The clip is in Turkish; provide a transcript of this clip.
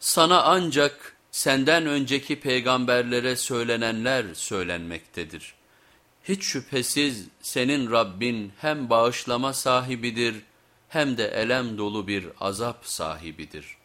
Sana ancak senden önceki peygamberlere söylenenler söylenmektedir. Hiç şüphesiz senin Rabbin hem bağışlama sahibidir hem de elem dolu bir azap sahibidir.''